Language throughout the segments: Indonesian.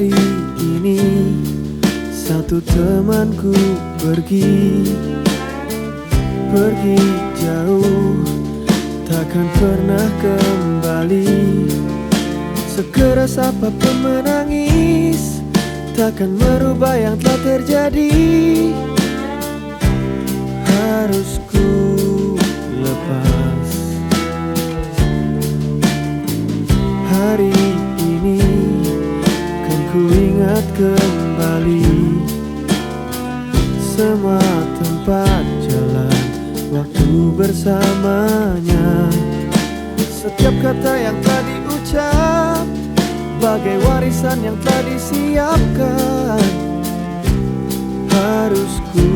Hari ini satu temanku pergi. Pergi jauh takkan pernah kembali. Sekeras apa pun menangis Takkan merubah yang telah terjadi. Harus ku lepas. Hari kembali. Semua tempat jalan waktu bersamanya. Setiap kata yang telah diucap Bagai warisan yang telah disiapkan Harus ku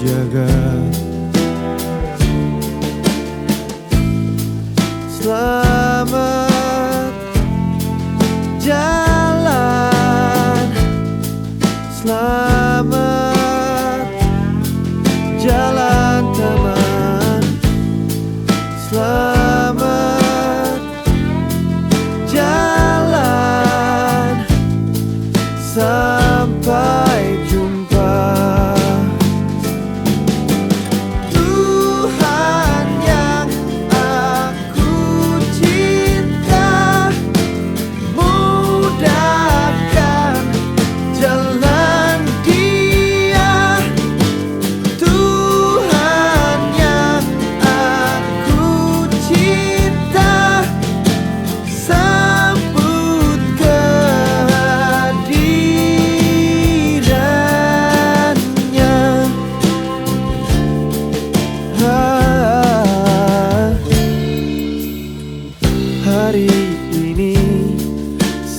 jaga. Selamat Selamat. Jalan teman Selamat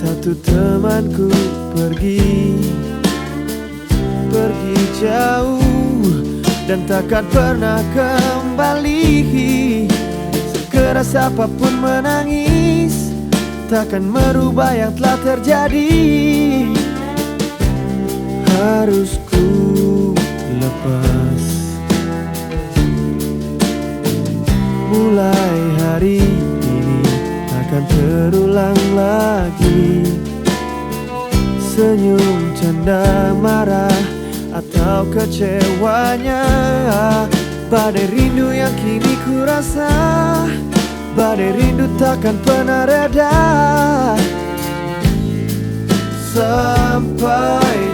satu temanku pergi. Pergi jauh dan takkan pernah kembali. Sekeras apa pun menangis Takkan merubah yang telah terjadi. Harus ku takkan terulang lagi. Senyum, canda, marah atau kecewanya. Badai rindu yang kini ku rasa. Badai rindu takkan pernah reda. Sampai